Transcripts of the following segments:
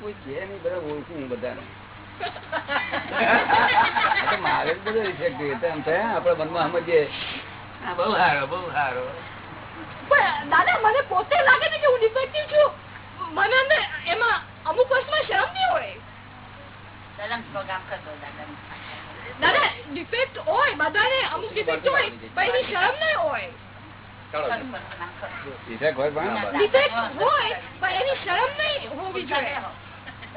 કોઈ કે નહીં બધા ઓળખું હું મારે બધો એટલે આમ થાય આપણા મનમાં સમજીએ બહુ સારો બહુ સારો દાદા, મને પોતે લાગે છે કે હું ડિફેક્ટિવ છું. મને અંદર એમાં અમુક વસ્તુમાં શરમ નહીં હોય. દાદા ડિફેક્ટ હોય બધાને અમુક ડિફેક્ટ હોય પણ એની શરમ નહીં હોય. Effect હોય પણ ડિફેક્ટ હોય પણ એની શરમ નહીં હોવી જોઈએ.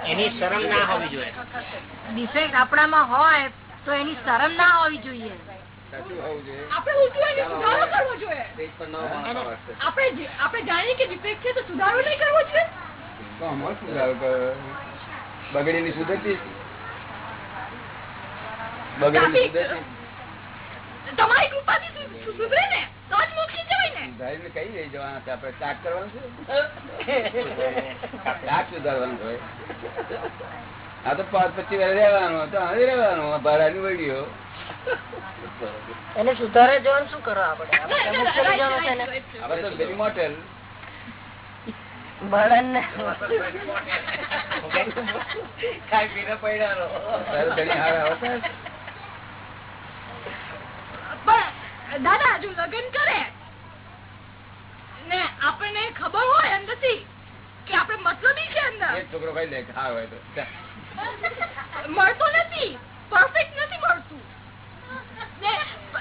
એની શરમ ના હોવી જોઈએ. ડિફેક્ટ આપણામાં હોય તો એની શરમ ના હોવી જોઈએ. આપણે જાણીએ કે ડિફેક્ટ છે તો સુધારો નહીં કરવો જોઈએ? તો આમાં સુધારો કરો? બગડેલી સુધરતી બગડેલી સુધરતી તમારી કૃપાથી સુ- સુ- સુધરે ને? તો જ મોક્ષી જવાય ને? સુધારીને કઈ લઈ જવાના છે. આપણે ચાક કરવાનું છે? ચાક સુધારવાનું હોય આ તો પાંચ પચીસ રહેવાનું તો હવે રહેવાનું ભાડાની વળીઓ એને સુધારે જવાનું શું કરો આપણે? ના, ના, જવાનું છે right, ને right, right. હવે તો વેરી મોટેલ પણ દાદા જો લગ્ન કરે. ને આપણને ખબર હોય અંદરથી કે આપડે મતલબી છે અંદર. એક છોકરો ભાઈ લે હા હોય તો. મળતું નથી. પરફેક્ટ નથી મળતું.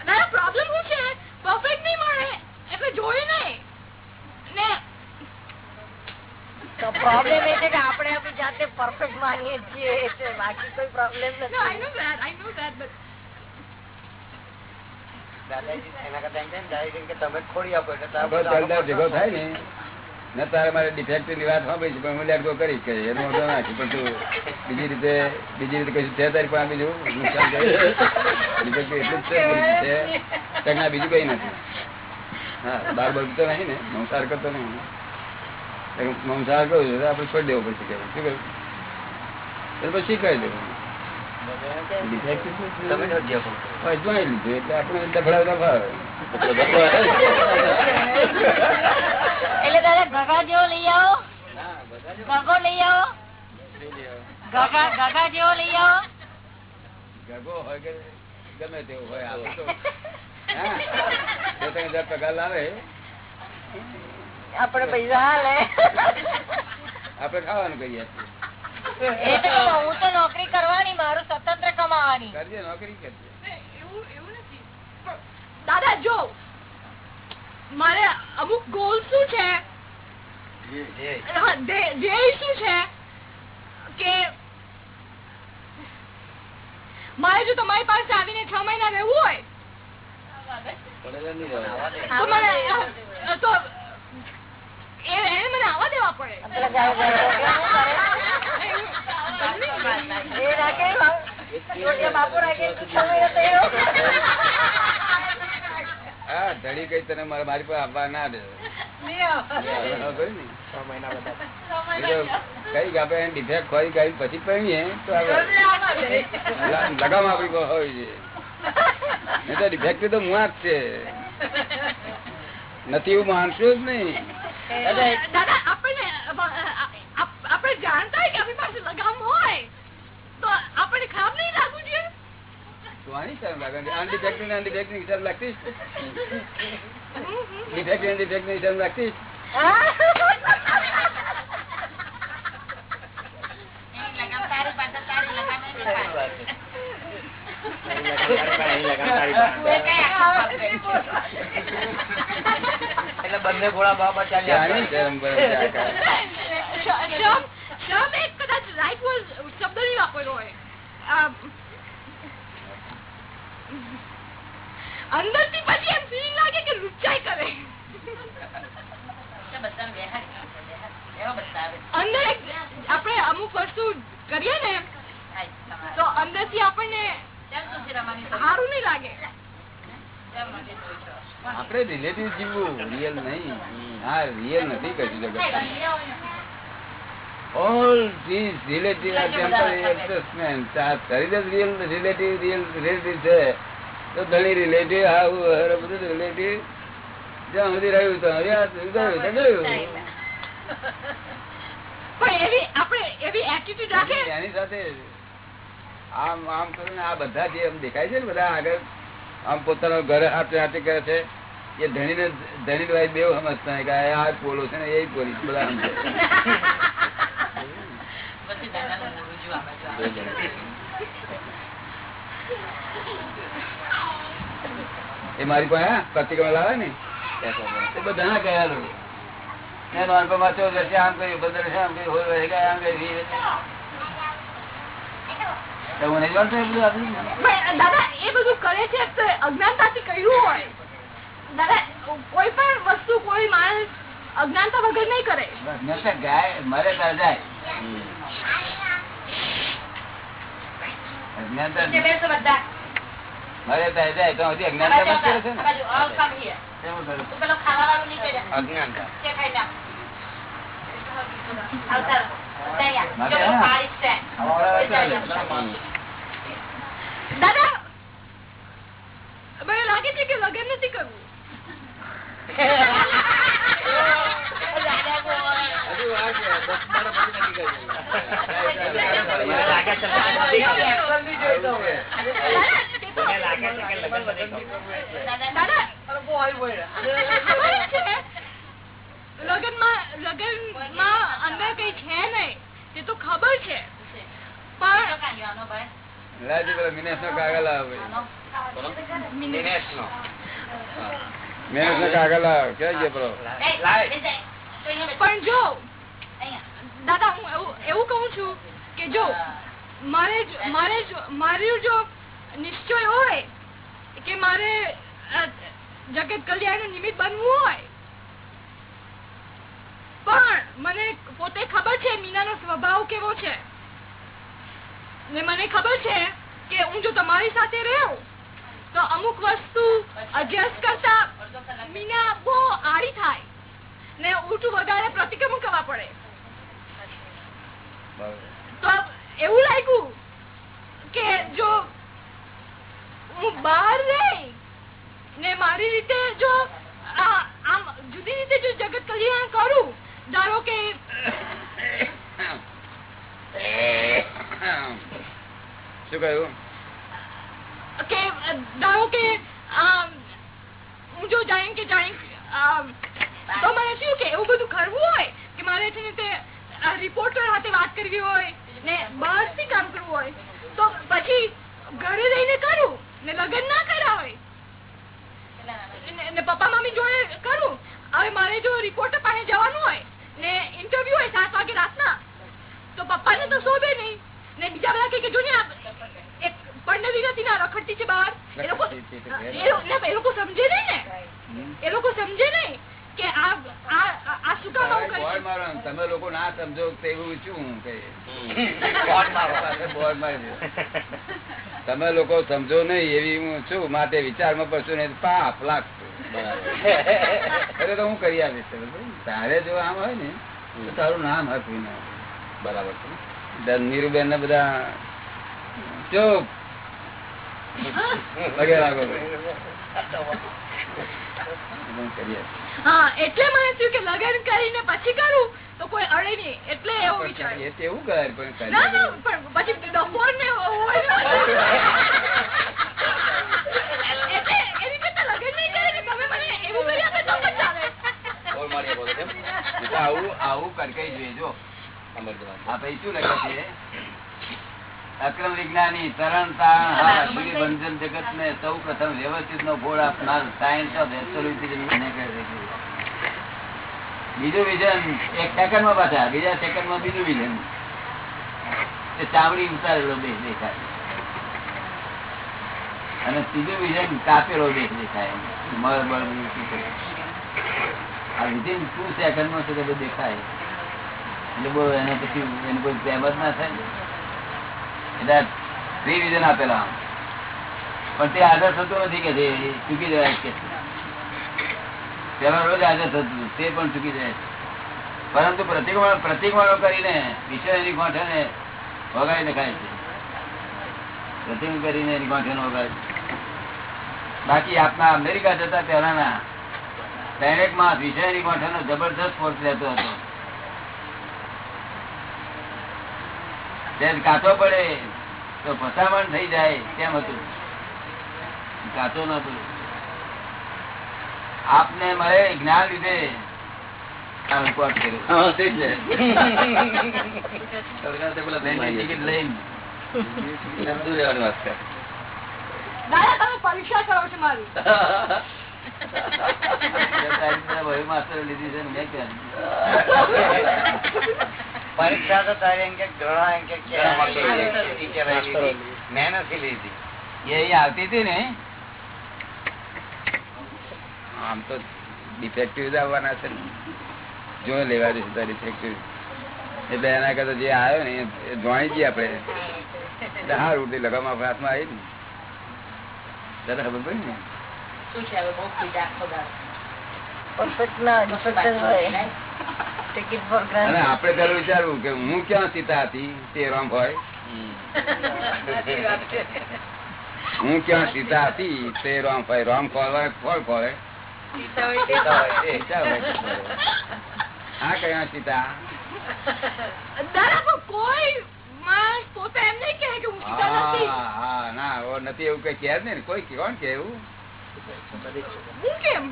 ને પ્રોબ્લેમ શું છે? પરફેક્ટ નહીં મળે એટલે જોયું નહીં. ને તો પ્રોબ્લેમ એ છે કે આપણે આપણી જાતે પરફેક્ટ માનીએ છીએ એ બાકી કોઈ પ્રોબ્લેમ નથી. Know that, I know that, but દાદાજી એના કરતા તમે ખોડી આપો એટલે ભેગો થાય ને. ને તારે મારે ડિફેક્ટિવની વાત સાંભળી છે પણ હું લેટકો કરી કે એનો વાંધો નથી પણ તું બીજી રીતે બીજી રીતે કશું છે તારી પણ બીજું? નુકસાન કરે. એટલું જ છે બીજું છે? કંઈક ના બીજું કઈ નથી. હા બાર તો નહીં ને મંસાર કરતો નહીં. કંઈક કરું છું આપણે છોડી દેવો પડશે કે શું કહ્યું? એટલે પછી કહી. દેવું જોઈ લીધું એટલે આપણે દફડાવતા ભાવે એટલે દાદા ગગા જેવો લઈ આવો. ગગો લઈ આવો. ગગા ગગા જેવો લઈ આવો. ગગો હોય કે ગમે તેવું હોય આ તો હા પગાર લાવે. આપણે પૈસા હાલે. આપડે ખાવાનું કહીએ છીએ. એ તો હું તો નોકરી કરવાની મારું સ્વતંત્ર કમાવાની. કરજે નોકરી કરજે એવું એવું નથી. દાદા જો મારે અમુક ગોલ શું છે? ધ્યેય ધ્યેય શું છે? કે મારે જો તમારી પાસે આવીને છ મહિના રહેવું હોય. તો એને મને આવવા દેવા પડે. બાપુ. હા ધડી કઈ તને મારી પાસે આપવા ના દે. કઈ ડિફેક્ટ હોય કઈ પછી પહેરીએ તો આવે. લગામ આપણી હોય છે. નહીં તો મુઆ જ છે. નથી એવું માનશું જ નહીં. દાદા આપણને આપણે જાણતા હોય કે આપણી પાસે લગામ હોય. તો આપણને ખરાબ નહીં લાગવું જોઈએ? વાણી આની શરમ લાગે? અનડિફેક્ટિવ આંટી અનડિફેક્ટિવ શરમ લાગતી? ડિફેક્ટિવ અનડિફેક્ટિવ શરમ લાગતી? બંને ઘોડા બાબા ચાલ્યા આની શરમ પર આ કરે. શ- શરમ શરમ એક કદાચ રાઈટ શબ્દ નહીં વાપર્યો હોય. અમ, અંદરથી પછી એમ ફીલ લાગે કે લુચ્ચાઈ કરે. અંદર આપણે અમુક વસ્તુ કરીએ ને તો અંદરથી આપણને સારું નહીં લાગે. આપણે રિલેટિવ જીવવું રિયલ નહીં. હા રિયલ નથી કશું જગત all this relative are temporary adjustment આ શરીર જ રિયલ રિલેટિવ રિયલ રિલેટિવ છે. તો ધણી રિલેટિવ આવું બધું રિલેટિવ જ્યાં સુધી રહ્યું તો રહ્યા, ગયું. તો ગયું. એની સાથે આમ આમ કરીને આ બધા જે દેખાય છે ને બધા આગળ આમ પોતાનો ઘર આટે આટે કરે છે એ ધણી ને ધણી ભાઈ બેવ સમજતા કે આ પોલો છે ને એ પોલીસ બધા. એ મારી પાસે પત્રિકા લાવે ને? એ બધા ના કયા મેં નાનપણમાં વર્ષે આમ કર્યું વર્ષે આમ કર્યું હોય ગયા આમ કર્યું વીસ વર્ષે. તો હું નહીં જાણતો એ બધું આપણું? પણ દાદા એ બધું કરે છે અજ્ઞાનતાથી કર્યું હોય. દાદા કોઈ પણ વસ્તુ કોઈ માણસ અજ્ઞાનતા વગર નહીં કરે. ગાય મરે ત્યાં જાય અજ્ઞાનતા. મરે ત્યાં જાય તો હજી અજ્ઞાનતા કરે છે. અજ્ઞાનતા. દાદા મને લાગે છે કે લગ્ન નથી કરવું. દાદા, લગ્નમાં લગ્નમાં અંદર કઈ છે નહીં તે તો ખબર છે પણ જો દાદા હું એવું કહું છું કે જો મારે મારે જ- મારું જો નિશ્ચય હોય કે મારે જગત કલ્યાણ નિમિત્ત બનવું હોય પણ મને પોતે ખબર છે મીનાનો સ્વભાવ કેવો છે. ને મને ખબર છે કે હું જો તમારી સાથે રહું, તો અમુક વસ્તુ એડજસ્ટ કરતા મીના બહુ આડી થાય ને ઉલટું વધારે પ્રતિક્રમણ કરવા પડે. તો એવું લાગ્યું કે જો હું બહાર રહી ને મારી રીતે જો આમ જુદી રીતે જો જગત કલ્યાણ કરું ધારો કે શું કહ્યું? કે ધારો કે હું જો જાણ કે જાણ તો મને શું કે એવું બધું કરવું હોય કે મારે છે ને તે રિપોર્ટર સાથે વાત કરવી હોય ને બહારથી કામ કરવું હોય તો પછી ઘરે રહીને કરું ને લગ્ન ના કર્યા હોય. ને પપ્પા મમ્મી જોડે કરું. હવે મારે જો રિપોર્ટર પાસે જવાનું હોય ને ઇન્ટરવ્યુ હોય સાત વાગે રાતના. તો પપ્પાને તો શોભે નહીં. ને બીજા બધા કે જો ને એક પંડવી નથી ના રખડતી છે બહાર એ લોકો એ લોકો સમજે નહીં ને. એ લોકો સમજે નહીં કે આ આ આ શું કામ આવું કરે બોર્ડ છે મારો ને તમે લોકો ના સમજો હું કહીએ. તમે લોકો સમજો નહીં એવી હું છું. માટે વિચારમાં પડશું ને પાપ લાગશે. અરે તો હું કરી બરાબર? તારે જો આમ હોય ને તો તારું નામ હતું બરાબર છે નીરુબેન ને બધા ચૂપ. એટલે મને થયું કે લગ્ન કરીને પછી કરું? તો કોઈ અડે નહીં. એટલે એવું વિચાર એવું કર પણ કરી ના ના પણ પછી ડફોર ને એટલે એની કરતા લગ્ન નહીં કરે ને તમે મને એવું કરી આપે તો પણ ચાલે બોલ મારી બોલો કેમ એ તો આવું આવું જોઈએ જો. આ પછી શું લખે છે? અક્રમ વિજ્ઞાની તરણતા બંધન જગત ને સૌ પ્રથમ વ્યવસ્થિત નો ગોળ આપનાર સાયન્સ ઓફ એસ્ટ્રોલોજી બીજું વિઝન એક સેકન્ડમાં પાછા બીજા સેકન્ડમાં બીજું વિઝન ચામડી ઉતારેલો દેશ દેખાય. અને ત્રીજું વિઝન કાપેલો દેશ દેખાય. મળ બળ આ વિધિન ટુ સેકન્ડમાં બધું દેખાય. એટલે બહુ એને પછી એને કોઈ પ્રેમ ના થાય. એટલે થ્રી આપેલા પણ તે આદર થતો નથી કે ચૂકી જવાય કે. પેલા રોજ આદર થતું તે પણ ચૂકી જાય. પરંતુ પ્રતિક પ્રતિકવાળો કરીને વિષયની ગોઠે વગાડી દેખાય છે. પ્રતિક કરીને એની ગોઠે વગાડે બાકી આપના અમેરિકા જતા પહેલાના ડાયરેક્ટમાં વિષયની ગોઠે નો જબરદસ્ત ફોર્સ રહેતો હતો. તેજ કાચો પડે તો ફસામણ થઈ જાય તેમ હતું. કાચો નતું આપને મળે જ્ઞાન લીધે. લીધી છે? પરીક્ષા તો તારી એમ કે ઘણા એમ કે કે ઘણા લીધી. એ મેં નથી લીધી. એ આવતી હતી ને? આમ તો ડિફેક્ટિવ જ આવવાના છે. જો લેવા દઈશું તારી ડિફેક્ટિવ એટલે એના કરતા જે આવ્યો ને એ જોણી જઈએ આપણે. એટલે સારું તે લગાવમાં હાથમાં આવી ને દાદા ખબર પડી ને? શું છે હવે? બહુ પીડા આખો પરફેક્ટ ના પરફેક્ટ હોય. અને આપડે આપણે પેલું વિચારવું કે હું ક્યાં સીતા હતી તે રામ ભાઈ હું ક્યાં સીતા હતી તે રામ હોય. રામ ખોલવા ફળ ખોલે તે કયા સીતા? કોઈ પોતે એમ નહીં કે હું નથી હા હા ના ઓ નથી એવું કઈ કે જ. કોઈ કોણ કે એવું? હું કેમ?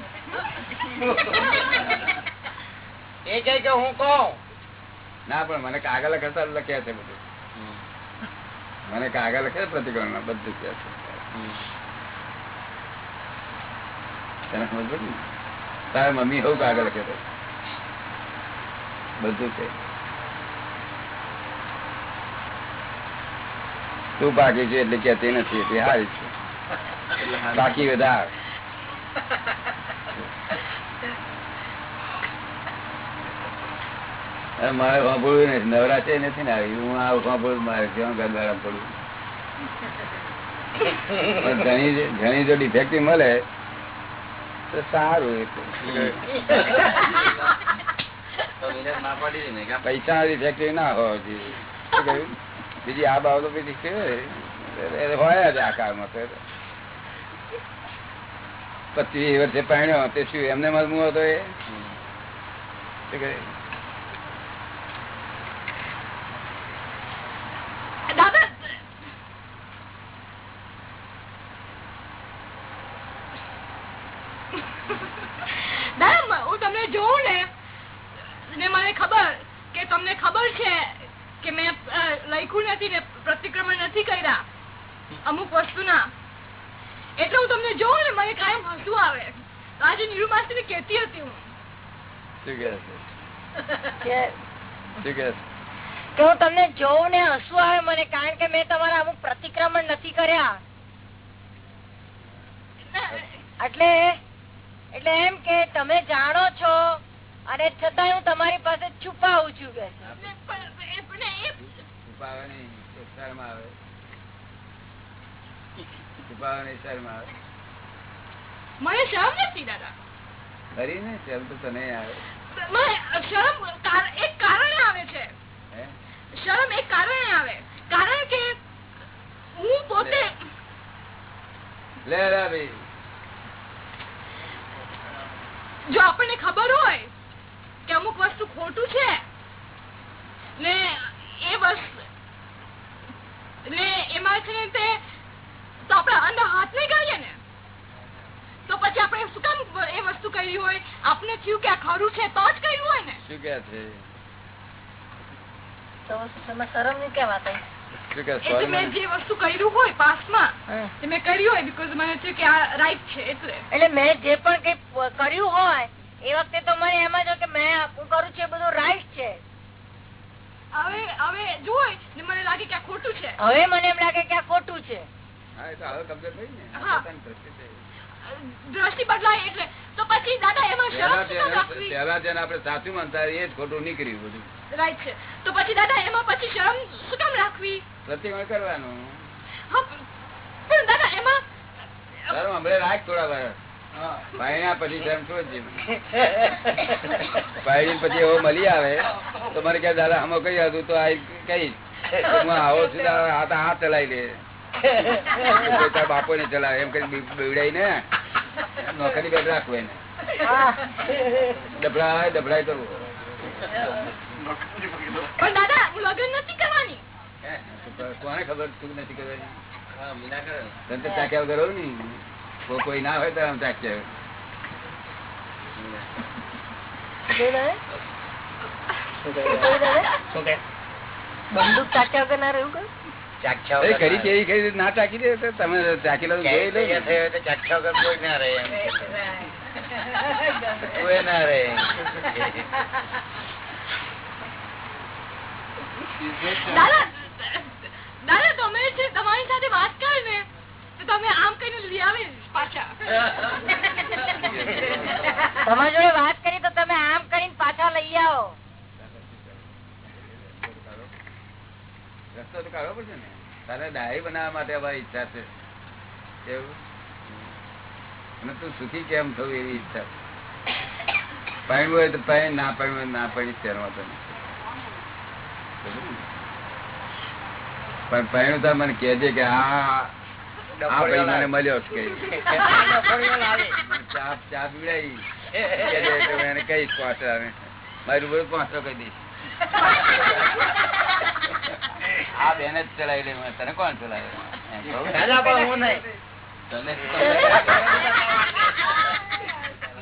એ કે હું કહું. ના પણ મને કાગળ કરતા લખ્યા છે બધું. મને કાગળ લખે પ્રતિક્રમણ બધું કે છે? તારા મમ્મી એવું કાગળ લખે બધું છે તું બાકી છે એટલે કેતી નથી એટલે હારી છે. બાકી વધાર. મારે સાંભળવું નથી. નવરાત્રી નથી ને આવી. હું આવું સાંભળું મારે ક્યાં ગંગારામ પડું? ઘણી ઘણી જો ડિફેક્ટિવ મળે, તો સારું એ તો. તો ના પાડી દે ને કે પૈસા ડિફેક્ટિવ ના કહ્યું? બીજી આ બાબતો બીજી છે. હોય જ આ કાળમાં તો. પચીસ વર્ષે પહેણ્યો તે શું એમને મજમું હતો એ હમ. શું કહે? દાદા દાદા હું તમને જોઉં ને ને મને ખબર કે તમને ખબર છે કે મેં અ, લખ્યું નથી ને પ્રતિક્રમણ નથી કર્યા અમુક વસ્તુના એટલે હું તમને જોઉં ને મને કાયમ હસવું આવે તો આજે નિરૂમાસી ને કેતી હતી હું શું કહે છે કે શું કહે છે? કે હું તમને જોઉં ને હસવું આવે મને કારણ કે મેં તમારા અમુક પ્રતિક્રમણ નથી કર્યા. એટલે એટલે એમ કે તમે જાણો છો અને છતાંય હું તમારી પાસે છુપાવું છું કે. મને શરમ નથી દાદા. ખરી ને શરમ તો તને આવે. શરમ એક કારણે આવે છે હે શરમ એક કારણે આવે કારણ કે હું પોતે લે જો આપણને ખબર હોય કે અમુક વસ્તુ ખોટું છે ને એ વસ્તુ ને એમાં છે ને તે તો આપણે અંદર હાથ નહીં કરીએ ને? તો પછી આપણે શું કામ એ વસ્તુ કરી હોય? આપણે થયું કે આ ખરું છે તો જ કર્યું હોય ને? શું કે છે? તો શરમની કેમ વાત મેં જે વસ્તુ કર્યું હોય પાસ્ટમાં મેં કર્યું હોય બીકોઝ મને થયું કે આ રાઈટ છે એટલે. એટલે મેં જે પણ કઈ કર્યું હોય એ વખતે તો મને એમ જ કે મેં હું કરું છું એ બધું રાઈટ છે. હવે હવે જોઈ ને મને લાગે કે આ ખોટું છે. હવે મને એમ લાગે કે આ ખોટું છે. હા એ તો હવે કમ્પ્લીટ થઈ ને. દ્રષ્ટિ બદલાય એટલે તો પછી દાદા એમાં શરમ પહેલા જેને- આપણે સાચું માનતા એ જ ખોટું નીકળ્યું બધું. રાઈટ છે. તો પછી દાદા એમાં પછી શરમ શું કામ રાખવી? પ્રતિક્રમણ કરવાનું. પણ દાદા એમાં તારું હમણાં રાખ થોડા વાર. પાણ્યા પછી એવો મળી આવે તો મને કે દાદા આમાં કઈ હતું? તો આ કઈ. હું આવો છું હાથ હાથ ચલાવી લે. બાપો ને ચલાવે એમ કઈ બીવડાય ને નોકરી બેગ રાખવું એને. ડબડાય ડબડાય કરવું? કોને ખબર શું નથી કરવાની. તો કોઈ ના હોય તો આમ ચાખ્યા બંદૂક તાક્યા વગર ના રહ્યું કઈ? કરી કરી ના દે તો તમે ચાકી જોઈ લો ક્યાંય તૈયાર થયો હોય તો ચાખ્યા વગર કોઈ ના રહે કોઈ ના રહે દાદા દાદા તમે છે તમારી સાથે વાત કરે ને તો તમે આમ કઈ લઈ આવે પાછા. તમારી જોડે વાત કરી તો તમે આમ કરીને પાછા લઈ આવો. રસ્તો તો કાઢવો પડશે ને. તારે ડાય બનાવવા માટે અમારી ઈચ્છા છે. એવું? અને તું સુખી કેમ થવું એવી ઈચ્છા છે? પાણી હોય તો પાણી ના પાણી હોય ના પાણી શહેરમાં તો પણ પાણી તો મને કહેજે કે આ આ ભાઈ મને મળ્યો છે ચાપ. ચા ચા પીવડાવી. કહીશ પાંચરાને મારું બધું પાંચરો કહી દઈશ. આ બેન જ ચલાવી લેવું તને કોણ ચલાવે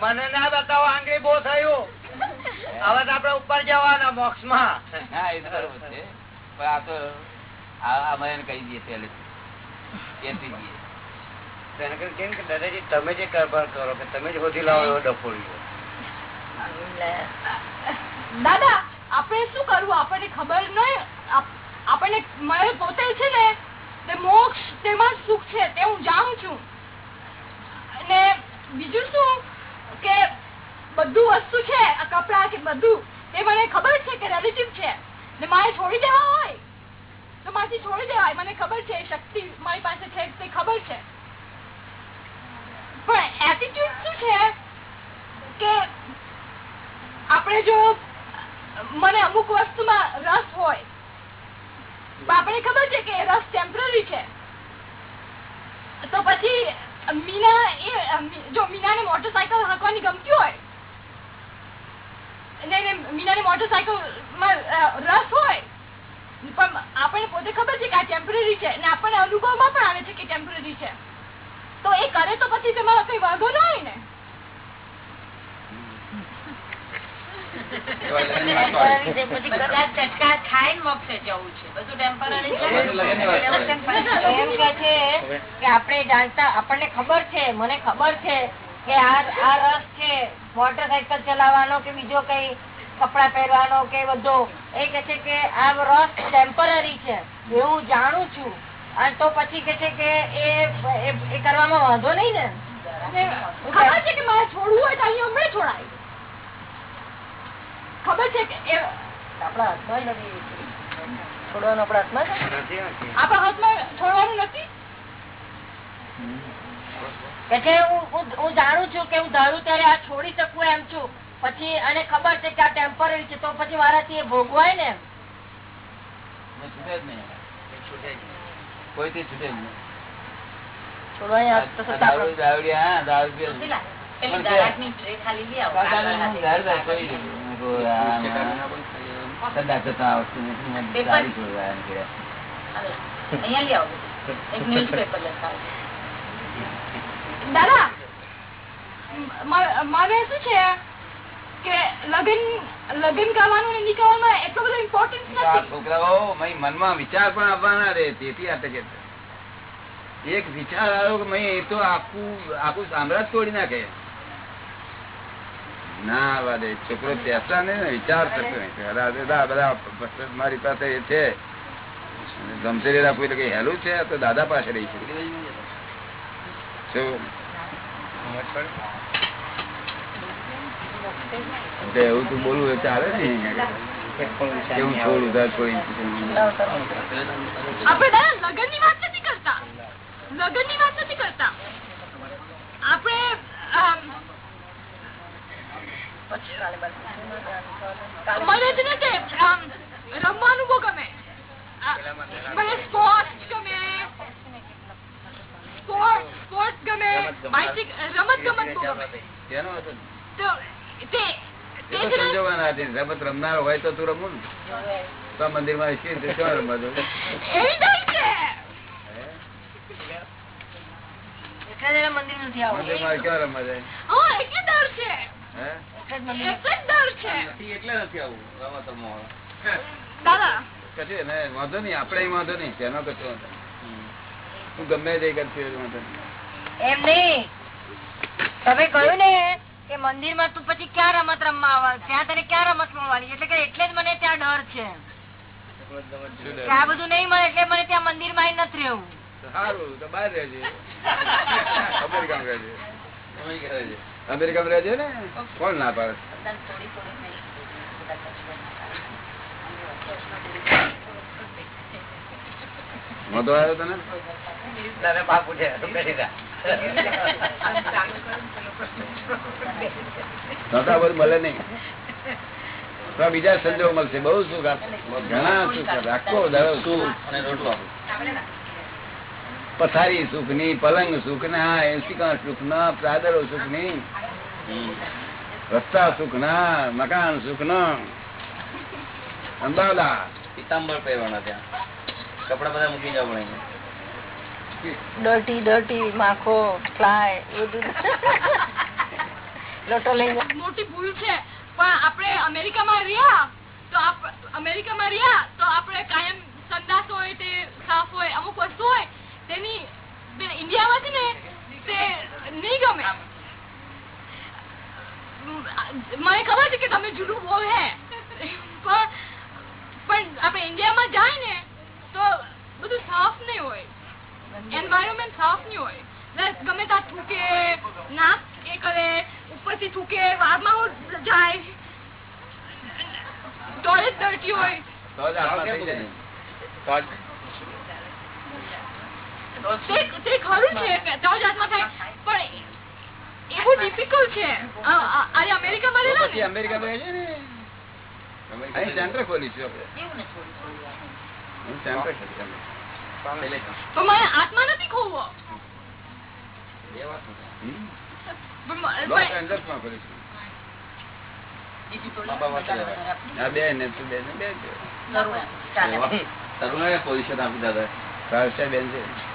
મને ના બતાવો આંગળી બહુ થયું. હવે તો આપડે ઉપર જવાના મોક્ષમાં હા એ બરોબર છે. પણ આ તો આ- અમે કહી દઈએ પહેલેથી કેમ કે દાદાજી તમે જે કારભાર કરો કે તમે જ હોધી લાવો એવો ડફોડીઓ દાદા આપણે શું કરવું? આપણને ખબર નહીં. આપણને મારે પોતે છે ને, તે મોક્ષ, તેમાં સુખ છે, તે હું જાણું છું. અને બીજું શું કે બધું વસ્તુ છે, આ કપડા કે બધું, તે મને ખબર છે કે રિલેટિવ છે. ને મારે છોડી દેવા હોય? તો મારાથી છોડી દેવાય. મને ખબર છે, શક્તિ મારી પાસે છે, તે ખબર છે. પણ એટીટ્યુડ શું છે? કે આપણે જો મને અમુક વસ્તુમાં રસ હોય આપણે ખબર છે કે રસ ટેમ્પરરી છે? તો પછી મીના એ, જો મીનાને મોટરસાયકલ હાંકવાની ગમતી હોય એને મીનાને મોટરસાયકલ રસ હોય, પણ આપણને પોતે ખબર છે કે આ ટેમ્પરરી છે અને આપણને અનુભવમાં પણ આવે છે કે ટેમ્પરરી છે. તો એ કરે તો પછી તમારો કઈ વાંધો ન હોય ને તો લગ્નની વાત પાડી. પછી કદાચ ચટકા ખાઈને મોક્ષે જવું છે બધું ટેમ્પરરી છે બધું લગ્નની વાત પાડી. એમ કે છે કે આપણે જાણતા આપણને ખબર છે મને ખબર છે કે આ રસ છે મોટરસાયકલ ચલાવવાનો કે બીજો કઈ કપડા પહેરવાનો કે બધો એ કે છે કે આ રસ ટેમ્પરરી છે એવું જાણું છું અને તો પછી કે છે કે એ કરવામાં વાંધો નહીં ને ખબર છે કે મારે છોડવું હોય તો અહીંયા હમણાં છોડાય. ખબર છે કે આપણા હાથમાં નથી. છોડવાનું આપણા હાથમાં આપણા હાથમાં છોડવાનું નથી? હું જાણું છું કે હું ધારું ત્યારે આ છોડી શકું એમ છું. પછી અને ખબર છે કે આ ટેમ્પરરી છે તો પછી મારાથી એ ભોગવાય ને એમ. મેં છૂટે જ નહીં એ છૂટે કોઈથી છૂટે જ નહીં. છોડવાની દાદા જતા મારે શું છે કે લગ્ન લગ્ન કરવાનું અને નીકળવામાં એટલો બધો ઇમ્પોર્ટન્સ નથી છોકરાઓ મનમાં વિચાર પણ આવવાના રે તેથી આ તકે એક વિચાર આવ્યો કે મેં એ તો આખું આખું સામ્રાજ તોડી નાખે. ના આવવા દે છોકરો પેસા ને વિચાર થતો નહીં. બધા બધા મારી પાસે એ છે. ગમશે રાખવું એટલે કઈ હેલું છે તો દાદા પાસે રહી છે. એવું તું બોલવું એ ચાલે ને. કેવું છોડું તાર છોડી આપણે દાદા ની વાત નથી કરતા. લગનની વાત નથી કરતા. આપણે મને જ ને રમવાનું બહુ ગમે. મને સ્પોર્ટ્સ ગમે. સ્પોર્ટ્સ સ્પોર્ટ ગમે. રમત ગમત બહુ ગમે. તો તે. રમત રમનાર હોય તો તું રમવું ને તો મંદિરમાં રમવા દઉં? મંદિર નથી આવું મંદિરમાં ક્યાં રમવા જાય જ મંદિર એટલે જ ડર છે. નથી એટલે નથી આવું રમત દાદા. કશું એને વાંધો નહીં આપણે વાંધો નહીં તેનો કશો વાંધો નહીં. તું ગમે તે કરતી વાંધો એમ નહીં. તમે કહ્યું ને કે મંદિરમાં તું પછી ક્યાં રમત રમવા આવે? ત્યાં તને ક્યાં રમત મળવાની? એટલે કે એટલે જ મને ત્યાં ડર છે. આ બધું નહીં મળે એટલે મને ત્યાં મંદિરમાં નથી રહેવું. સારું તો બહાર રહેજે. અમેરિકામાં રહેજે ને? કોણ ના પાડે? મોટો આવ્યો તને? મળે નહીં. બીજા સંજોગ મળશે. બહુ સુખ ઘણા સુખ રાખો આખો દાડો સુખ. અને રોટલો આપો. પથારી સુખની પલંગ સુખ ના એસી સુખ ના ચાદરો સુખની રસ્તા સુખ ના મકાન સુખ ના. અંબાલા. પિતાંબર પહેરવાના ત્યાં. કપડા બધા મૂકી જવા પડે ડર્ટી ડર્ટી માખો ફ્લાય બધું. લોટો લઈ મોટી ભૂલ છે. પણ આપણે અમેરિકામાં રહ્યા તો આપ- અમેરિકામાં રહ્યા તો આપણે કાયમ સંદાસ હોય તે સાફ હોય અમુક વસ્તુ હોય તેની તે ઇન્ડિયામાં છે ને તે નહીં ગમે મને ખબર છે કે તમે જૂઠું બોલ હે પણ પણ આપણે ઇન્ડિયામાં જાય ને તો બધું સાફ નહીં હોય એન્વાયરમેન્ટ સાફ નહીં હોય ને ગમે ત્યાં થૂકે નાક એ કરે ઉપરથી થૂકે વારમાં જાય ટોયલેટ ડર્ટી હોય તો ખરું છે કે આત્મા થાય પણ એવું ડિફિકલ્ટ છે આ- આ- આજે અમેરિકામાં રહેલા ને અમેરિકામાં રહેજે ને અહીં સેન્ટર ખોલીશું આપણે અહીં સેન્ટર ખોલી તો મને આત્મા નથી ખોવો એ વાત નથી. હમ? પણ મ- લોસ પણ એન્જલ્સમાં ખોલીશું. બાબા વાંચી રહ્યા. આ બે ને તું બે ને બે જ. એવા તરુણાએ પોઝિશન આપી દાદા બેન છે હા?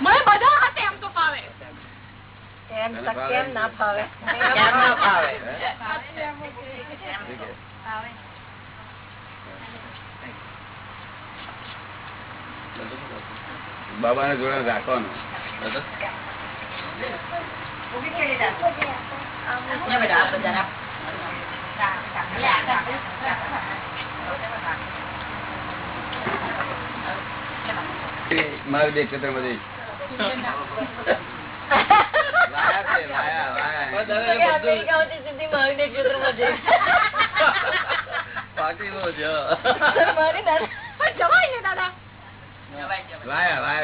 મને બધા હાથે એમ તો ફાવે. એમ તો કેમ ના ફાવે? કેમ ના ફાવે. બાબા ને જોડે રાખવાનું મારે બે ક્ષેત્રમાં જઈશ લાયા છે, લાયા, લાયા. દાદા એ બધું અમેરિકામાંથી સીધી મહાવીર ક્ષેત્રમાં જઈશ. પાટીનો છે મારી દાદા પણ જવાય ને દાદા લાયા, લાયા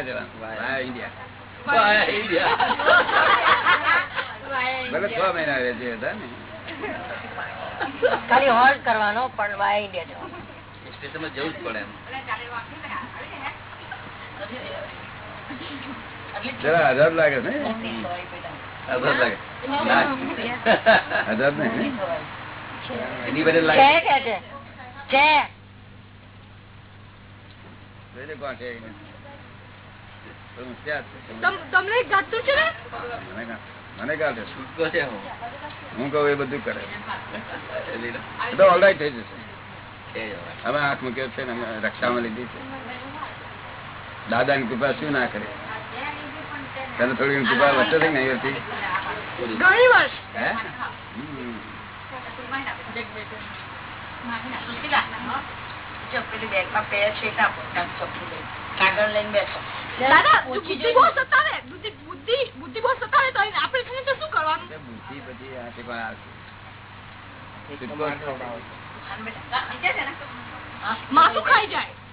જરા. લાયા ક્ષેત્રમાં ઇન્ડિયા. ભલે છ મહિના રહે છે હતા ને ખાલી હોલ્ડ કરવાનો પણ વાય ઇન્ડિયા જવાનું. સ્ટેશનમાં જવું જ પડે એમ જરા હજાર લાગે ને આધાર લાગે ના. હજાર ને Independent છે લાગે કે છે છે જોઈ લે કોણ છે એને. તો હું ત્યાં જ છું. તમ- તમને જાતું છે ને મને કા- મને કા છે છૂટકો છે હું હું કહું એ બધું કરે એ લીધો. એ તો ઓલરાઈટ થઈ જશે છે જ હવે. હવે હાથ મૂક્યો છે ને અમે રક્ષામાં લીધી છે દાદાની કૃપા શું ના કરે? તને થોડી ઘણી કૃપા વધતો? થઈ ને હતી માથું ખાઈ હે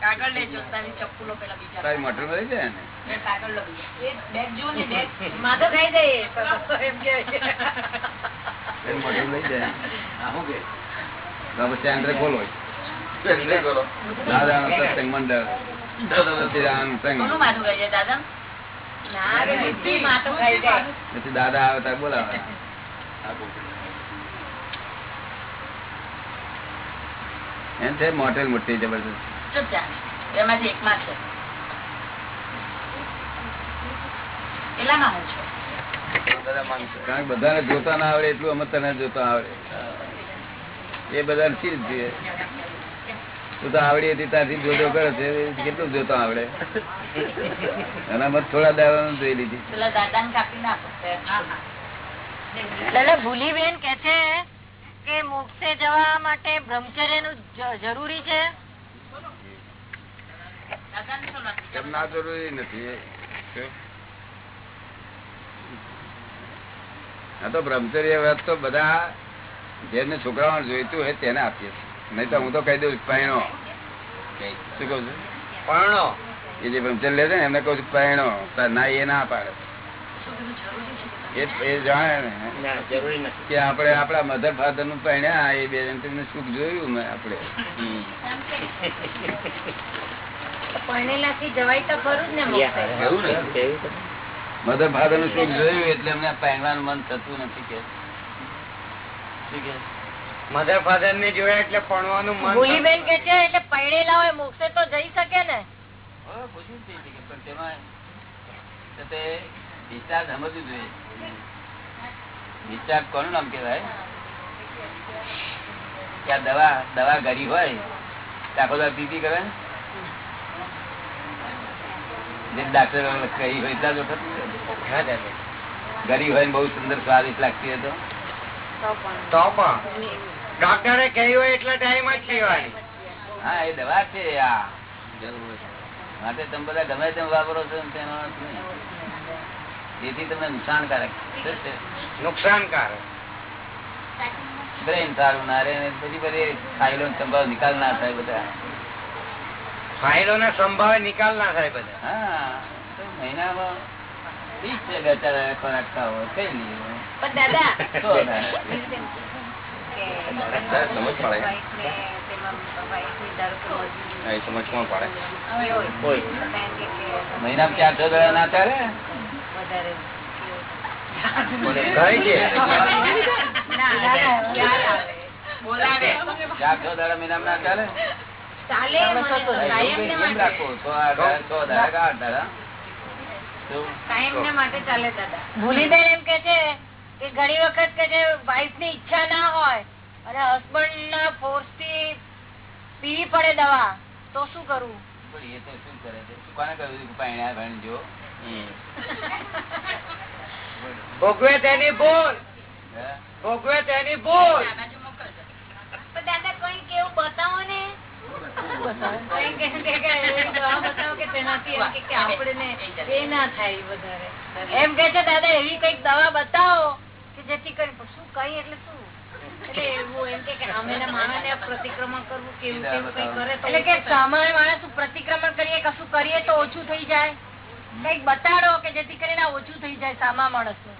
દાદા ને? માથું ખાઈ જાય એમ કે. લઈ જાય. હા, કે? સત્સંગ મંડળ. આવે ત્યારે બોલાવે. એમ છે મોટેલ મોટી જબરદસ્ત એમાંથી એકમાં છે કેટલામાં હું છું. કારણ કે બધાને જોતા ના આવડે એટલું અમે તને જોતા આવડે. એ બધાને રીતે? જોઈએ? તું તો આવડી હતી ત્યાંથી જોતો કરે છે. કેટલું જોતા આવડે? એનામાં થોડા દાડા જોઈ લીધી. દાદા ભૂલી દાદા ભૂલીબેન કે છે કે મોક્ષે જવા માટે બ્રહ્મચર્યનું જરૂરી છે? એમ ના જરૂરી નથી. આ તો બ્રહ્મચર્ય વ્રત તો બધા જેને છોકરાઓને જોઈતું હોય તેને આપીએ નહીં તો હું તો કહી દઉં પહેણો શું કઉ છું? પરણો એ જે બ્રહ્મચર્ય લે છે ને એમને કહું છું પહેણો ના એ ના પાડે. એ એ જાણે ને. ના જરૂરી નથી. કે આપડે આપણા મધર ફાધરનું પહેણ્યા એ બે જણ સુખ જોયું મેં આપણે. મધર ફાધરનું શોખ જોયું એટલે એમને પહેરવાનું મન થતું નથી કે. મધર ફાધર ને જોયા એટલે ભણવાનું મન ભૂલીબેન કે છે એટલે પરણેલા હોય મોક્ષે તો જઈ શકે ને. પણ તેમાં સમજવું જોઈએ. કોનું નામ કેવાય કે દવા દવા ઘરી હોય આખો દાડો પીપી કરે ને? જે ડાક્ટર કહી હોય વખત બહુ સુંદર સ્વાદિષ્ટ લાગતી હતો તો. તો પણ. ડોક્ટરે કહ્યું હોય એટલા ટાઈમ જ પીવાની. હા એ દવા છે આ. માટે તમે બધા ગમે તેમ વાપરો છો તેનો જેથી તમને નુકસાનકારક? નુકસાનકારક. બ્રેન સારું ના રે પછી બધી ફાઇલો સંભાવ નિકાલ ના થાય બધા. ફાઇલો ના સંભાવે નિકાલ ના થાય બધા. હા મહિનામાં ઠીક ચાર છ દડા ના ચાલે? ચાર છ દડા મહિનામાં ના ચાલે? ચાલે મને કાયમ ને માટે. રાખો. છ આઠ છ દડા કે આઠ દડા શું? કાયમ ને માટે ચાલે દાદા. ભૂલીબેન એમ કે છે કે ઘણી વખત કે છે વાઇફની ઈચ્છા ના હોય અને હસબન્ડ ના ફોર્સથી પીવી પડે દવા તો શું કરવું એ તો શું કરે છે? કોને કહ્યું પાણી ભણજો ભોગવે તેની ભૂલ? ભોગવે તેની ભૂલ. દાદા કઈ કેવું બતાવો ને. એમ કે- ના છે દાદા એવી કંઈક દવા બતાવો કે જેથી કરી શું કઈ એટલે શું? એવું એમ કે કે સામેના પ્રતિક્રમણ કરવું કેવું કેવું કઈ કરે એટલે કે સામાન્ય માણસ પ્રતિક્રમણ કરીએ કશું કરીએ તો ઓછું થઈ જાય. કંઈક બતાડો કે જેથી કરીને ઓછું થઈ જાય સામા માણસ બીજા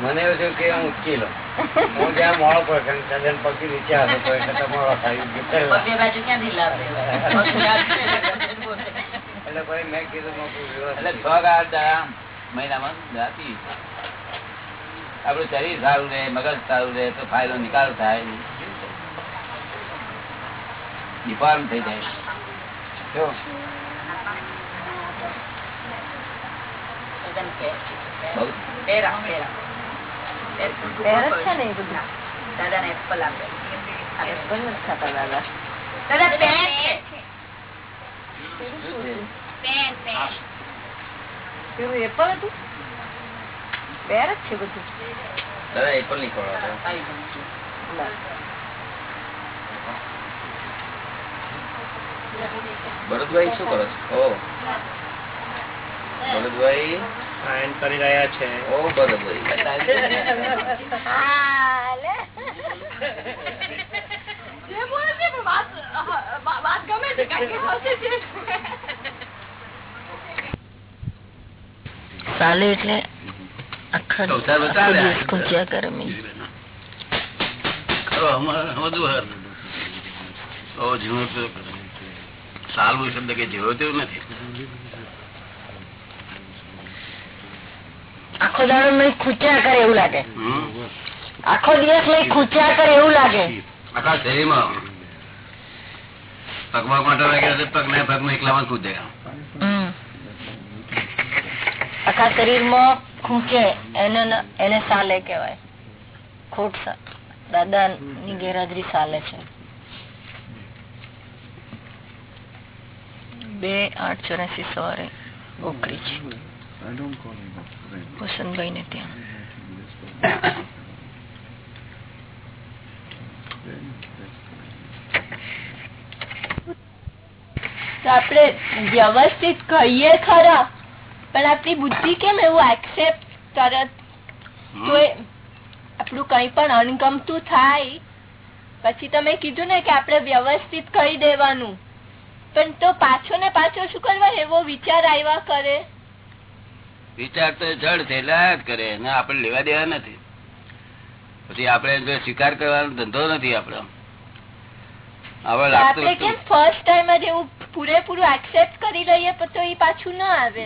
મને એવું થયું કે હું ઉચકી હું જ્યાં મોડો પડશે સજન પછી નીચે આવે તો એટલે મોડો થાય. એટલે પછી મેં કીધું એટલે છ આઠ દાડા મહિનામાં જાતી આપડું આપણું શરીર સારું રહે મગજ સારું રહે તો ફાયદો નિકાલ થાય. ડિફોર્મ થઈ જાય. જો બહુ પેરા પેરા ને એ બધું દાદાને એપલ દાદા દાદા? પેન પેલું એપલ હતું પેર જ છે બધું દાદા એ પણ નહીં ખવડાવતા. ભરતભાઈ શું કરો છો ઓ સાયન કરી રહ્યા છે. ઓ ભરતભાઈ હા, લે. જે બોલે છે પણ વાત અ, વાત ગમે છે કારણ કે હસે છે. સાલે એટલે આખા દિવસ કરે મેં. તો સારું શબ્દ કે જીવો તેવું નથી. આખો દાડો લઈ ખૂચ્યા કરે એવું લાગે. આખો દિવસ લઈ ખૂચ્યા કરે એવું લાગે. આખા શરીરમાં. પગમાં કાંટો લાગ્યો છે પગ ને પગમાં એકલામાં હમ. આખા શરીરમાં ખૂંચે એને એને સાલે કહેવાય. ખોટ દાદા ની ગેરહાજરી સાલે છે. બે આઠ ચોરાસી સવારે ઓકરી છે. વસંતભાઈ ને ત્યાં આપણે વ્યવસ્થિત કહીએ ખરા પણ આપણી બુદ્ધિ કેમ એવું એક્સેપ્ટ તરત આપણું કઈ પણ અનગમતું થાય પછી તમે કીધું ને કે આપણે વ્યવસ્થિત કહી દેવાનું પણ તો પાછો ને પાછો શું કરવા એવો વિચાર આવ્યા કરે વિચાર તો જડ છે એટલે જ કરે. ને આપણે લેવા દેવા નથી. પછી આપણે સ્વીકાર કરવાનો ધંધો નથી આપણો.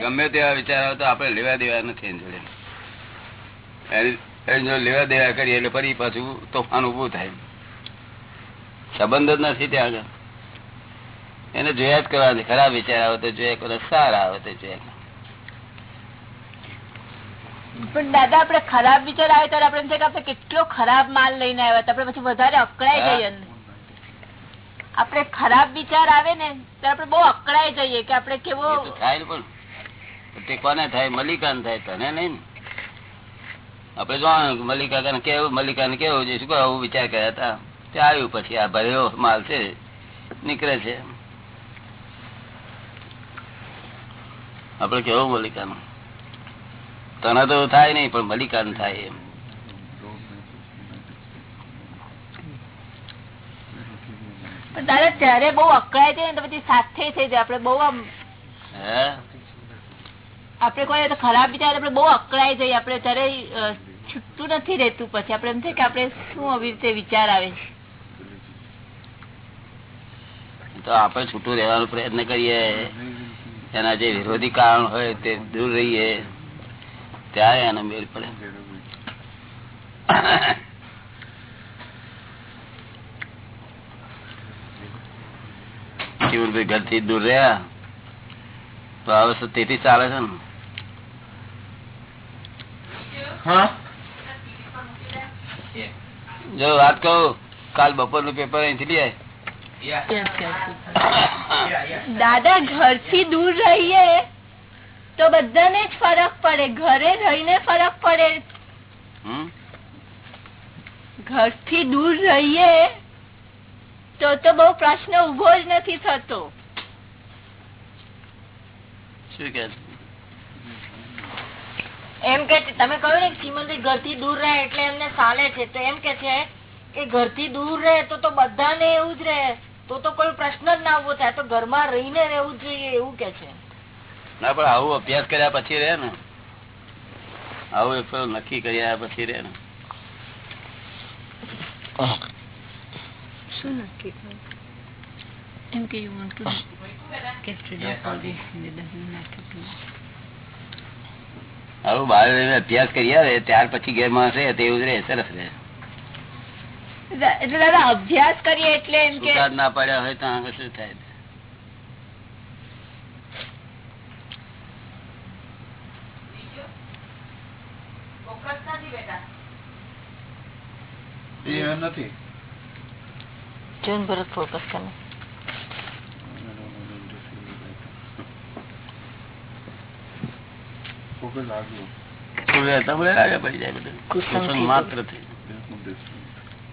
ગમે તેવા વિચાર તો લેવા દેવા નથી જોડે. લેવા દેવા કરીએ એટલે ફરી પાછું તોફાન ઉભું થાય. સંબંધ જ નથી ત્યાં આગળ. એને જોયા જ કરવા ખરાબ વિચાર આવે તો જોયા કરે સારા આવે તો જોયા. પણ દાદા આપણે ખરાબ વિચાર આવે ત્યારે આપડે એમ કે કેટલો ખરાબ માલ લઈને આવ્યા હતા. આપડે પછી વધારે અકળાઈ જઈએ આપડે ખરાબ વિચાર આવે ને ત્યારે આપડે બહુ અકળાઈ જઈએ કે આપડે કેવો થાય પણ. તે કોને થાય? મલિકાને થાય? તને નઈ ને. આપડે જો મલિકા કેવું મલિકાને કેવું છે શું આવું વિચાર કર્યા હતા. તે આવ્યું પછી આ ભર્યો માલ છે. નીકળે છે. આપડે કેવું મલિકાનું તને તો થાય નહીં પણ મલિકાન થાય એમ. દાદા ત્યારે બહુ અકળાઈ જઈએ ને પછી સાથે થઈ જાય આપણે બહુ આમ હે? કોઈ તો ખરાબ વિચાર આપણે બહુ અકળાઈ જઈએ. આપણે ત્યારે છૂટતું નથી રહેતું પછી. આપણે એમ થાય કે આપણે શું આવી રીતે વિચાર આવે તો આપણે છૂટું રહેવાનો પ્રયત્ન કરીએ. એના જે વિરોધી કારણ હોય તે દૂર રહીએ. ત્યારે એનો મેળ પડે. જીવનભાઈ ઘરથી દૂર રહ્યા. તો આ વસ્તુ તેથી ચાલે છે ને? જો વાત કહું કાલ બપોરનું પેપર અહીંથી લઈ દાદા દાદા ઘરથી દૂર રહીએ. તો બધાને જ ફરક પડે. ઘરે રહીને ફરક પડે. ઘરથી દૂર રહીએ તો તો બહુ પ્રશ્ન ઊભો જ નથી થતો. શું કે? એમ કે તમે કહ્યું ને ચીમનભાઈ ઘરથી દૂર રહે એટલે એમને ચાલે છે તો એમ કે છે કે ઘરથી દૂર રહે તો તો બધાને એવું જ રહે. તો તો કોઈ પ્રશ્ન જ ના ઊભો થાય. તો ઘરમાં રહીને રહેવું જ જોઈએ એવું કે છે. ના પણ આવું અભ્યાસ કર્યા પછી રહે ને. આવું એક નક્કી કર્યા પછી રે ને. શું નક્કી એમ કે યુ વોન્ટ ટુ you. આવું બહાર અભ્યાસ કરી આવે ત્યાર પછી ઘેરમાં હશે તેવું જ રહે સરસ રહે. એટલે દાદા અભ્યાસ કરીએ એટલે એમ કે ના પડ્યા હોય તો આગળ શું થાય?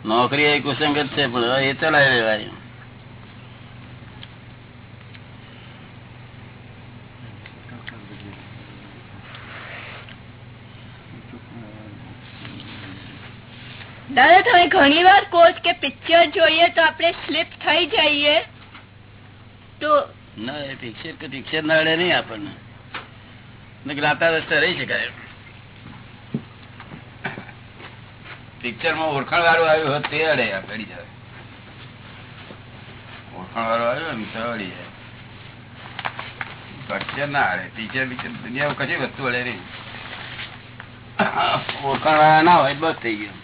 નોકરી એ કુસંગત છે પણ એ ચલાવી લેવાય દાદા, તમે ઘણી વાર કહો છો કે પિક્ચર જોઈએ તો આપણે સ્લીપ થઈ જઈએ. તો ના, એ પિક્ચર કે પિક્ચર ના અડે નહીં આપણને. ને જ્ઞાતા રસ્તે રહી શકાય. પિક્ચરમાં ઓળખાણ વાળું આવ્યું હોત તે અડે, આ પડી જાય. ઓળખાણ વાળું આવ્યું ને તો અડી જાય. પિક્ચર ના અડે પિક્ચર પિક્ચર દુનિયામાં કશી વસ્તુ અડે નહીં. ઓળખાણ વાળા ના હોય બસ થઈ ગયું.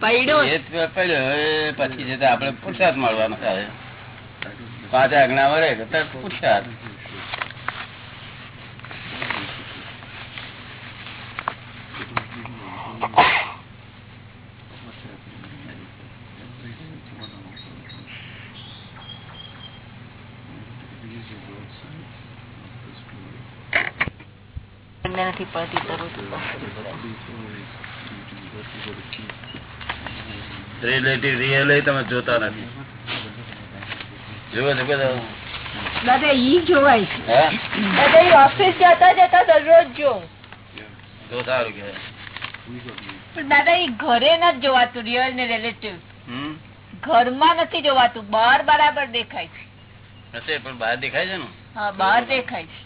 પડ્યો હવે પછી જતા આપડે પુરસાદ મળવાનો થાય પાંચ આજ્ઞા વરે પુરસાદ. નથી પડતી રિલેટિવ રિયલ તમે જોતા નથી. જુઓ છો બધા. દાદા ઈ જોવાય છે. દાદા ઓફિસ જતા જતા દરરોજ જોઉં તો સારું કહેવાય. પણ દાદા એ ઘરે નથી જોવાતું રિયલ ને રિલેટિવ ઘરમાં નથી જોવાતું બહાર બરાબર દેખાય છે. પણ બહાર દેખાય છે ને? હા બહાર દેખાય છે.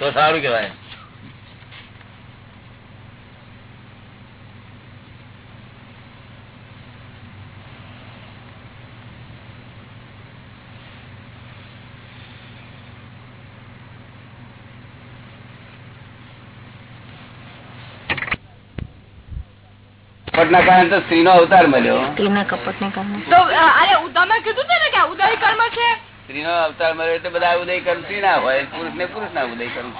તો સારું કેવાય કપટના કારણે તો સ્ત્રીનો અવતાર મળ્યો. તો અ, અરે ઉ- તમે કીધું છે ને કે ઉદય કર્મ છે? સ્ત્રીનો અવતાર મળ્યો એટલે બધા ઉદય કર્મ સ્ત્રી ના હોય પુરુષ ને પુરુષ ના ઉદય કર્મ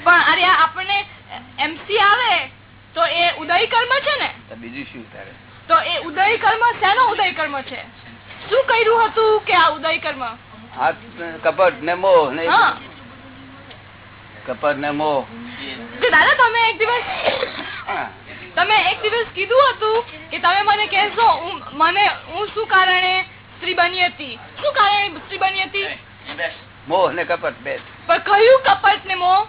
પણ અરે આપણને એમસી આવે તો એ ઉદય કર્મ છે ને? બીજું શું તારે? તો એ ઉદય કર્મ શેનો ઉદય કર્મ છે? શું કર્યું હતું કે આ ઉદય કર્મ? કપટ ને મોહ ને હા. કપટ ને મોહ. દાદા તમે એક દિવસ તમે એક દિવસ કીધું હતું કે તમે મને કહેશો મને હું શું કારણે સ્ત્રી બની હતી? શું કારણે સ્ત્રી બની હતી? મોહ ને કપટ બે પણ કયું કપટ ને મોહ?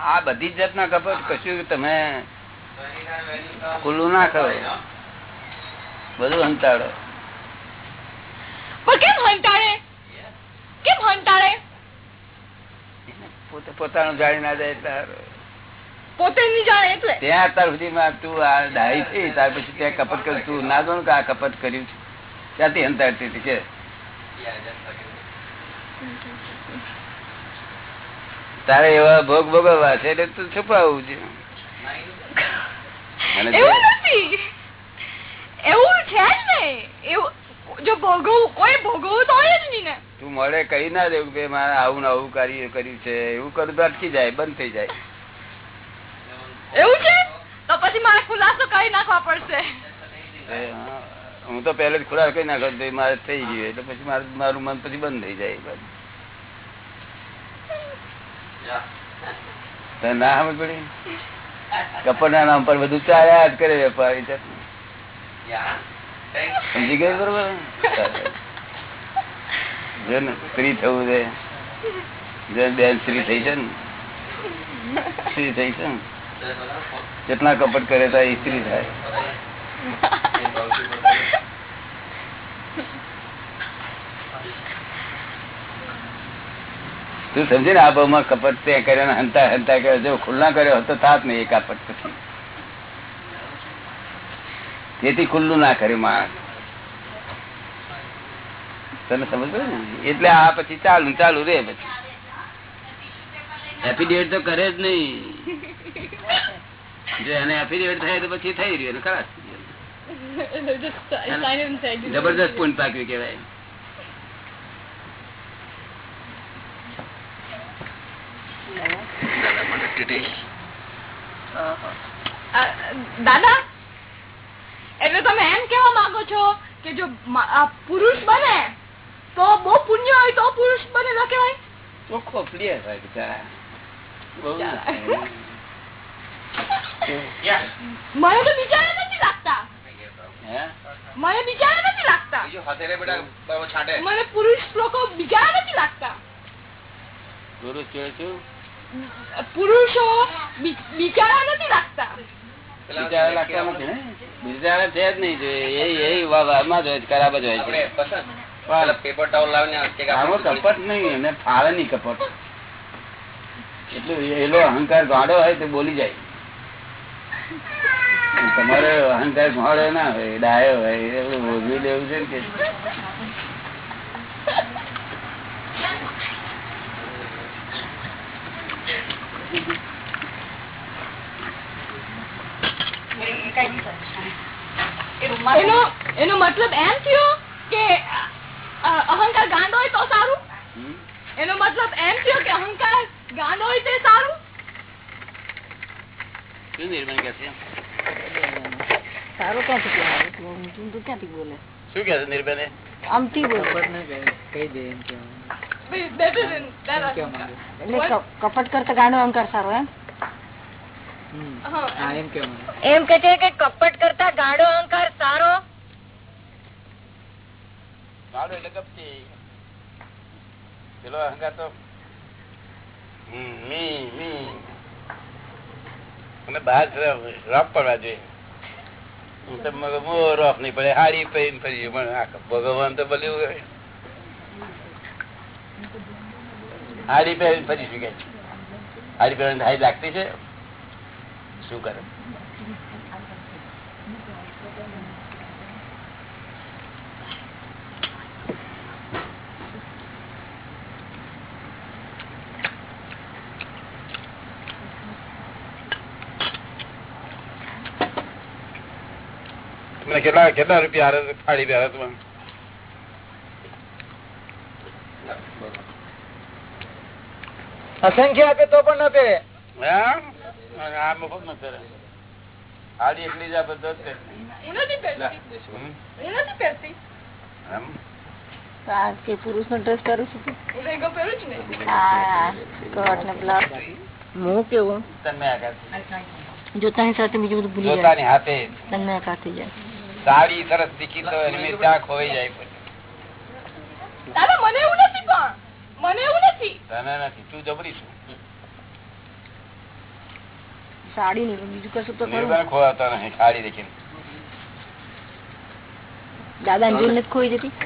આ બધી જ જાતના કપટ કશું તમે ખુલ્લું ના કરો. બધું હંતાડો. પણ કેમ હંતાડે? કેમ હંતાડે? પોતે પોતાનું જાણી ના જાય. પોતે નહીં જાણે એટલે. ત્યાં અત્યાર સુધીમાં તું આ ડાહી થઈ ત્યાર પછી ત્યાં કપટ કર્યું તું ના જાણું કે આ કપટ કર્યું છે. ત્યાંથી હંતાડતી હતી કે તારે એવા ભોગ ભોગવવા છે એટલે તું છુપાવું છે એવું નથી. એવું છે જ ને. એવું જો ભોગવું કોઈ ભોગવું તો હોય જ નહીં ને. તું મળે કહી ના દેવું કે મારે આવું ને આવું કાર્ય કર્યું છે. એવું કરું તો અટકી જાય બંધ થઈ જાય. એવું છે? તો પછી મારે ખુલાસો કરી નાખવા પડશે. હું. તો પહેલે જ ખુલાસો કરી નાખો મારે થઈ ગયું એટલે પછી મારું મારું મન પછી બંધ થઈ જાય ના સમજ પડી? કપડના નામ પર બધું ચાલ્યા જ કરે વેપારી છે. સમજી ગયું બરોબર? જો ને સ્ત્રી થવું છે જો બેન સ્ત્રી થઈ છે ને સ્ત્રી થઈ છે ને. જેટલા કપટ કરે તો ઇસ્ત્રી થાય. તું સમજે ને આ ભાવમાં કપટ તે કર્યો હંતા હંતા કર્યો જો ખુલ્લા કર્યો હતો થાત નહીં એ કપટ પછી. તેથી ખુલ્લું ના કર્યું માણસ. તને સમજ ને? એટલે આ પછી ચાલુ ચાલુ રે પછી. એફિડેવિટ તો કરે જ નહીં. જો એને એફિડેવિટ થાય તો પછી થઈ રહ્યું say, જબરદસ્ત પૂન પાક્યું કેવાય દાદા એટલે તમે એમ કેવા માંગો છો કે જો પુરુષ બને તો બહુ પુણ્ય હોય તો પુરુષ બને ના કેવાય ચોખ્ખો પ્લેયર હોય બિચારા. મને તો બિચારા નથી લાગતા. મને બિચારા નથી લાગતા. મને પુરુષ લોકો બિચારા નથી લાગતા. પુરુષ કે શું પુરુષો બિચારા નથી લાગતા. બિચારા લાગતા નથી ને? બિચારા છે જ નહીં જો એ એ વારમાં જ હોય ખરાબ જ હોય છે. પેપર ટાઉલ લાવીને આમાં કપટ નહીં ફાળે નહીં કપટ. એટલું એલો અહંકાર ગાડો હોય તો બોલી જાય. તમારે અહંકાર ગાડો ના હોય ડાયો હોય એવું ભોગવી લેવું છે કે? એનો એનો મતલબ એમ થયો કે અહંકાર ગાંડો હોય તો સારું? એનો મતલબ એમ થયો કે અહંકાર ગાંડો હોય તે સારું? શું નિર્માણ કે છે? સારું ક્યાંથી કહેવાય? તું તું ક્યાંથી બોલે? શું કે છે આમથી બોલે. કપટ કરતા ગાંડો અહંકાર સારો એમ? એમ. કે છે કે કપટ કરતા ગાંડો અહંકાર સારો? ગાડો એટલે કપટી પેલો અહંકાર તો અને બહાર રોપ પડવા જોઈએ. રોપ નહીં પડે હારી પહેરી ફરી ભગવાન તો બોલ્યું હારી પહેરી ફરી શું કે? હારી પહેરીને હારી લાગતી છે? શું કરે? તમને કેટલા કેટલા રૂપિયા હારે ફાડી પહેરે તમે અસંખ્ય આપે તો પણ ન પહેરે હા? અને આ મફત ન કરે હાડી એકલી જ આપે તો જ પહેરે. હું નથી પહેરતી હમ? હું નથી પહેરતી એમ? કે પુરુષ નો ડ્રેસ પહેરું છું તું? હું લેંગો પહેરું છું ને આ સ્કર્ટ ને બ્લાઉઝ હું કેવું તન્મય આકારથી. જોતાની સાથે બીજું બધું ભૂલી જાય જોતાની હાથે તન્મય આકાર થઈ જાય સાડી સરસ દીખી તો એની ત્યાં ખોવાઈ જાય દાદા મને એવું નથી પણ મને એવું નથી. તને નથી તું જબરી છું. સાડી નહીં બીજું કશું તો ખરું ખોવાતા નહીં સાડી દેખીને. દાદા ને નથી ખોઈ જતી?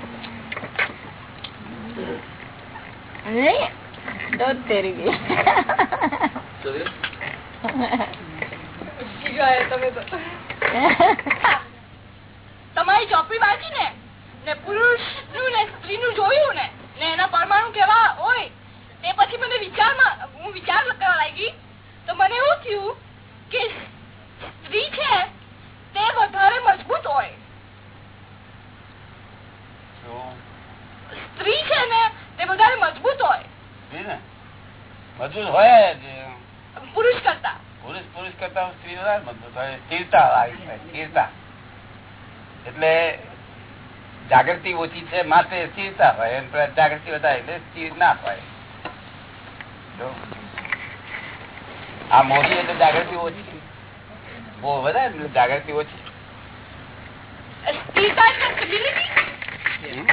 તમે તો. તમારી ચોપડી વાંચી ને ને પુરુષનું ને સ્ત્રી નું જોયું ને ને એના પરમાણુ કેવા હોય તે પછી મને વિચારમાં હું વિચાર કરવા લાગી. તો મને એવું થયું કે સ્ત્રી છે તે વધારે મજબૂત હોય. સ્ત્રી છે ને તે વધારે મજબૂત હોય. મજબૂત હોય પુરુષ કરતા. પુરુષ પુરુષ કરતા સ્ત્રી વધારે મજબૂત હોય. સ્થિરતા સ્થિરતા. એટલે જાગૃતિ ઓછી છે માટે સ્થિરતા હોય એમ પર જાગૃતિ વધારે એટલે સ્થિર ના હોય જો. આ મોટી એટલે જાગૃતિ ઓછી બહુ વધારે એટલે જાગૃતિ ઓછી સ્થિરતા એટલે stability? હમ?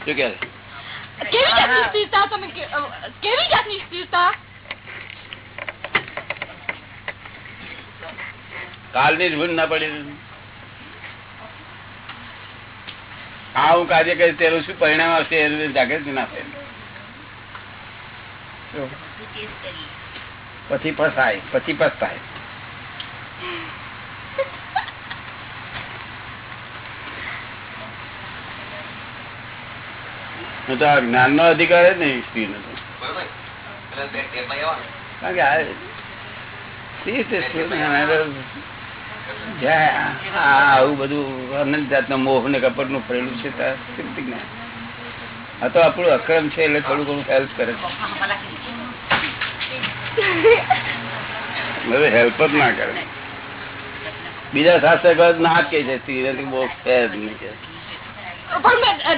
શું કે કેવી જાતની સ્થિરતા તમે કે- અ, કેવી જાતની સ્થિરતા કાલની જ ભૂલ ના પડી આ હું કાર્ય કરીશ તેનું શું પરિણામ આવશે એનું જાગૃતિ ના થાય. પછી ફસાય પછી પસ્તાય. હું તો આ જ્ઞાન નો અધિકાર જ નહીં સ્ત્રી નો. કારણ કે આવું બધું અનંત જાતનો મોહ ને કપટનું ફરેલું છે આ તો આપણું અક્રમ છે એટલે થોડું ઘણું હેલ્પ કરે છે. હેલ્પ જ ના કરે. બીજા શાસ્ત્ર ના કે છે સ્ત્રી બહુ ફેર નહીં કે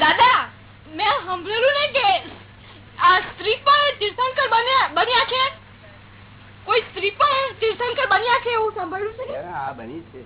દાદા, મેં સાંભળેલું ને કે આ સ્ત્રી પણ તીર્થંકર બન્યા છે? કોઈ સ્ત્રી પણ તીર્થંકર બન્યા છે એવું સાંભળ્યું છે આ બની છે.